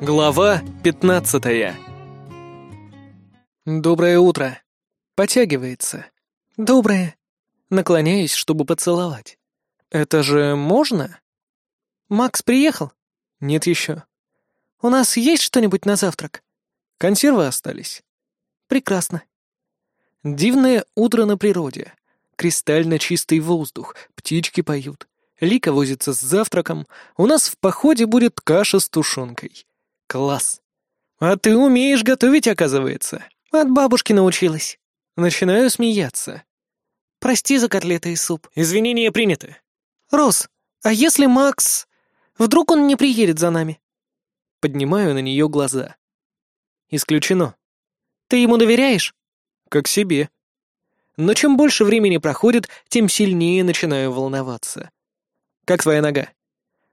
Глава 15 Доброе утро. Потягивается. Доброе. Наклоняюсь, чтобы поцеловать. Это же можно? Макс приехал? Нет еще. У нас есть что-нибудь на завтрак? Консервы остались. Прекрасно. Дивное утро на природе. Кристально чистый воздух, птички поют. Лика возится с завтраком. У нас в походе будет каша с тушенкой. Класс. А ты умеешь готовить, оказывается. От бабушки научилась. Начинаю смеяться. Прости за котлеты и суп. Извинения приняты. Рос, а если Макс... Вдруг он не приедет за нами? Поднимаю на нее глаза. Исключено. Ты ему доверяешь? Как себе. Но чем больше времени проходит, тем сильнее начинаю волноваться. Как твоя нога?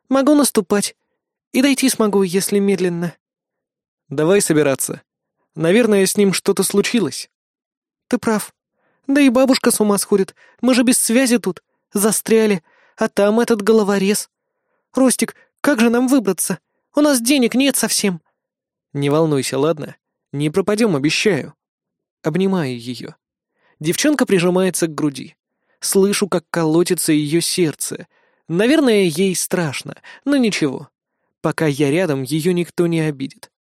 Могу наступать. И дойти смогу, если медленно. Давай собираться. Наверное, с ним что-то случилось. Ты прав. Да и бабушка с ума сходит. Мы же без связи тут. Застряли. А там этот головорез. Ростик, как же нам выбраться? У нас денег нет совсем. Не волнуйся, ладно? Не пропадем, обещаю. Обнимаю ее. Девчонка прижимается к груди. Слышу, как колотится ее сердце. Наверное, ей страшно, но ничего. Пока я рядом, ее никто не обидит.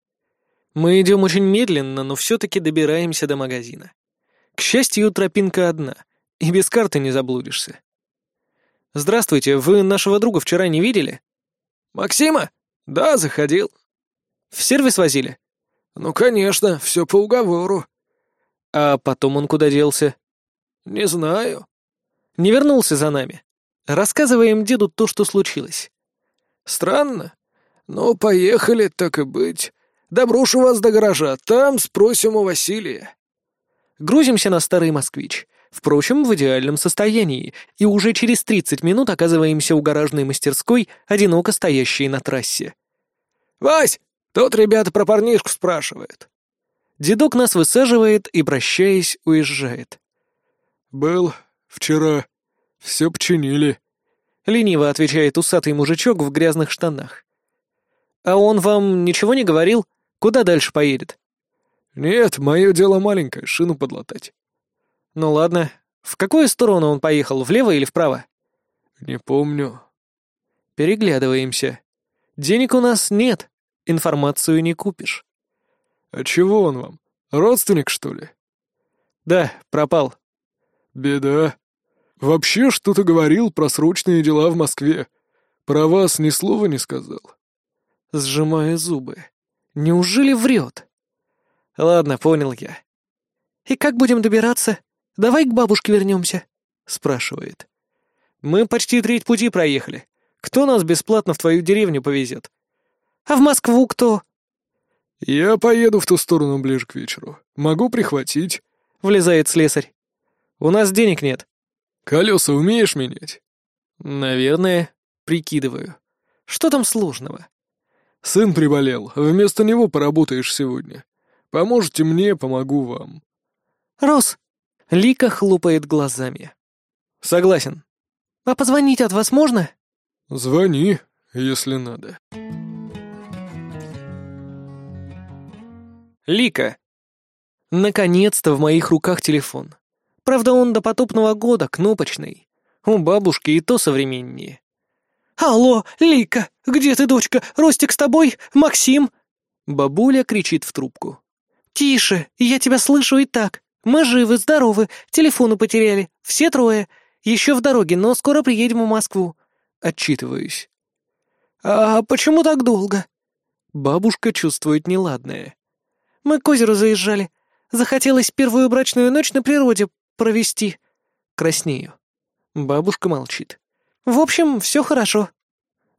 Мы идем очень медленно, но все-таки добираемся до магазина. К счастью, тропинка одна, и без карты не заблудишься. «Здравствуйте, вы нашего друга вчера не видели?» «Максима? Да, заходил». «В сервис возили?» «Ну, конечно, все по уговору». «А потом он куда делся?» «Не знаю». «Не вернулся за нами. Рассказываем деду то, что случилось». «Странно. «Ну, поехали, так и быть. Доброшу вас до гаража, там спросим у Василия». Грузимся на старый москвич, впрочем, в идеальном состоянии, и уже через 30 минут оказываемся у гаражной мастерской, одиноко стоящей на трассе. «Вась, тут ребята про парнишку спрашивают». Дедок нас высаживает и, прощаясь, уезжает. «Был вчера. Все починили», — лениво отвечает усатый мужичок в грязных штанах. «А он вам ничего не говорил? Куда дальше поедет?» «Нет, мое дело маленькое, шину подлатать». «Ну ладно. В какую сторону он поехал, влево или вправо?» «Не помню». «Переглядываемся. Денег у нас нет, информацию не купишь». «А чего он вам? Родственник, что ли?» «Да, пропал». «Беда. Вообще что-то говорил про срочные дела в Москве. Про вас ни слова не сказал» сжимая зубы. Неужели врет? Ладно, понял я. «И как будем добираться? Давай к бабушке вернемся», — спрашивает. «Мы почти треть пути проехали. Кто нас бесплатно в твою деревню повезет?» «А в Москву кто?» «Я поеду в ту сторону ближе к вечеру. Могу прихватить», — влезает слесарь. «У нас денег нет». «Колеса умеешь менять?» «Наверное», — прикидываю. «Что там сложного?» Сын приболел, вместо него поработаешь сегодня. Поможете мне, помогу вам». «Рос!» — Лика хлопает глазами. «Согласен. А позвонить от вас можно?» «Звони, если надо». Лика. Наконец-то в моих руках телефон. Правда, он до потопного года, кнопочный. У бабушки и то современнее. «Алло, Лика, где ты, дочка? Ростик с тобой? Максим?» Бабуля кричит в трубку. «Тише, я тебя слышу и так. Мы живы, здоровы, телефоны потеряли, все трое. Еще в дороге, но скоро приедем в Москву». Отчитываюсь. «А почему так долго?» Бабушка чувствует неладное. «Мы к озеру заезжали. Захотелось первую брачную ночь на природе провести». Краснею. Бабушка молчит. В общем, все хорошо.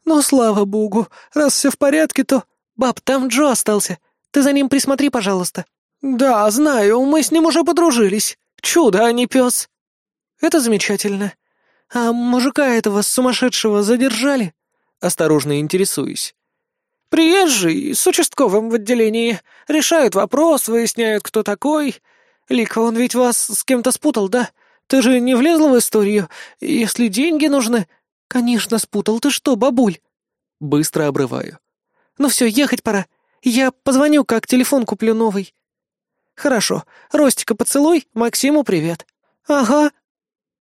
Ну, слава богу, раз все в порядке, то... Баб, там Джо остался. Ты за ним присмотри, пожалуйста. Да, знаю, мы с ним уже подружились. Чудо, а не пес. Это замечательно. А мужика этого сумасшедшего задержали? Осторожно интересуюсь. Приезжий, с участковым в отделении. Решают вопрос, выясняют, кто такой. Лика, он ведь вас с кем-то спутал, да? Ты же не влезла в историю? Если деньги нужны...» «Конечно, спутал. Ты что, бабуль?» Быстро обрываю. «Ну все, ехать пора. Я позвоню, как телефон куплю новый». «Хорошо. Ростика поцелуй, Максиму привет». «Ага».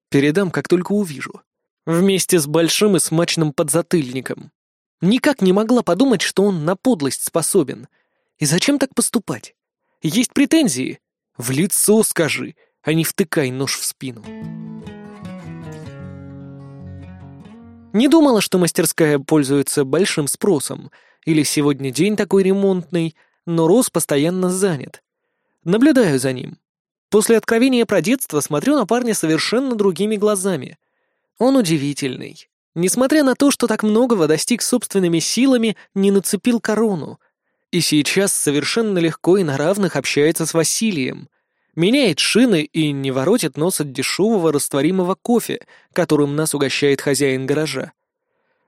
Передам, как только увижу. Вместе с большим и смачным подзатыльником. Никак не могла подумать, что он на подлость способен. И зачем так поступать? Есть претензии? В лицо скажи, а не втыкай нож в спину. Не думала, что мастерская пользуется большим спросом, или сегодня день такой ремонтный, но Рос постоянно занят. Наблюдаю за ним. После откровения про детство смотрю на парня совершенно другими глазами. Он удивительный. Несмотря на то, что так многого достиг собственными силами, не нацепил корону. И сейчас совершенно легко и на равных общается с Василием. Меняет шины и не воротит нос от дешевого растворимого кофе, которым нас угощает хозяин гаража.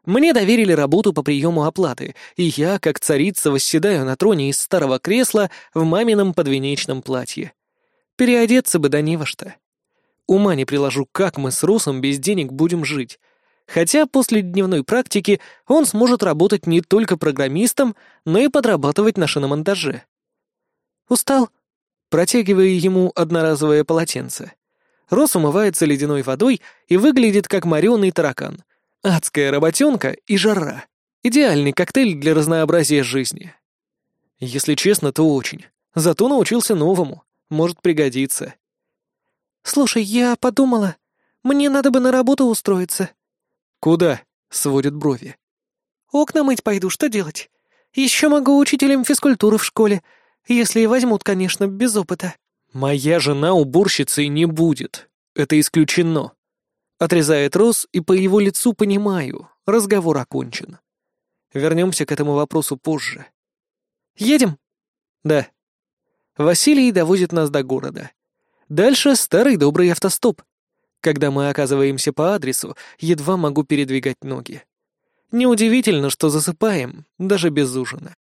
Мне доверили работу по приему оплаты, и я, как царица, восседаю на троне из старого кресла в мамином подвенечном платье. Переодеться бы да не во что. Ума не приложу, как мы с Русом без денег будем жить. Хотя после дневной практики он сможет работать не только программистом, но и подрабатывать на шиномонтаже. Устал? Протягивая ему одноразовое полотенце. Рос умывается ледяной водой и выглядит как мореный таракан — Адская работенка и жара. Идеальный коктейль для разнообразия жизни. Если честно, то очень. Зато научился новому. Может пригодиться. «Слушай, я подумала, мне надо бы на работу устроиться». «Куда?» — сводит брови. «Окна мыть пойду, что делать? Еще могу учителем физкультуры в школе, если и возьмут, конечно, без опыта». «Моя жена уборщицей не будет. Это исключено. Отрезает Рос, и по его лицу понимаю, разговор окончен. Вернемся к этому вопросу позже. «Едем?» «Да». Василий довозит нас до города. Дальше старый добрый автостоп. Когда мы оказываемся по адресу, едва могу передвигать ноги. Неудивительно, что засыпаем, даже без ужина.